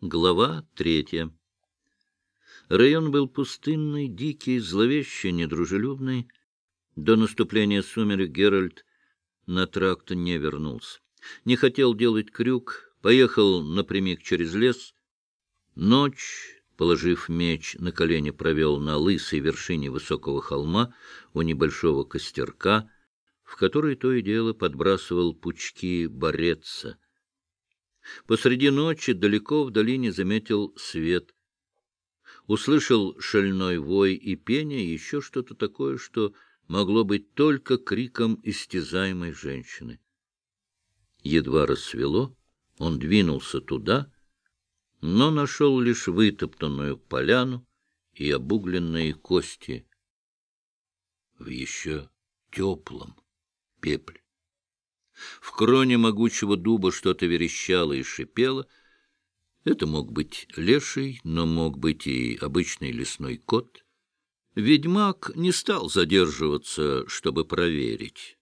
Глава третья. Район был пустынный, дикий, зловеще недружелюбный. До наступления сумерек Геральт на тракт не вернулся. Не хотел делать крюк, поехал напрямик через лес. Ночь, положив меч на колени, провел на лысой вершине высокого холма у небольшого костерка, в который то и дело подбрасывал пучки бореца — Посреди ночи далеко в долине заметил свет. Услышал шальной вой и пение, еще что-то такое, что могло быть только криком истязаемой женщины. Едва рассвело, он двинулся туда, но нашел лишь вытоптанную поляну и обугленные кости в еще теплом пепле. В кроне могучего дуба что-то верещало и шипело. Это мог быть леший, но мог быть и обычный лесной кот. Ведьмак не стал задерживаться, чтобы проверить.